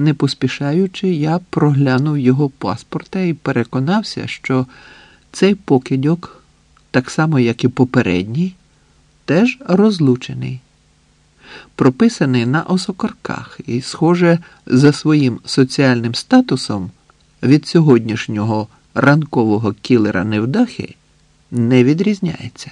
Не поспішаючи, я проглянув його паспорта і переконався, що цей покидьок, так само як і попередній, теж розлучений, прописаний на осокорках і, схоже, за своїм соціальним статусом від сьогоднішнього ранкового кілера невдахи не відрізняється.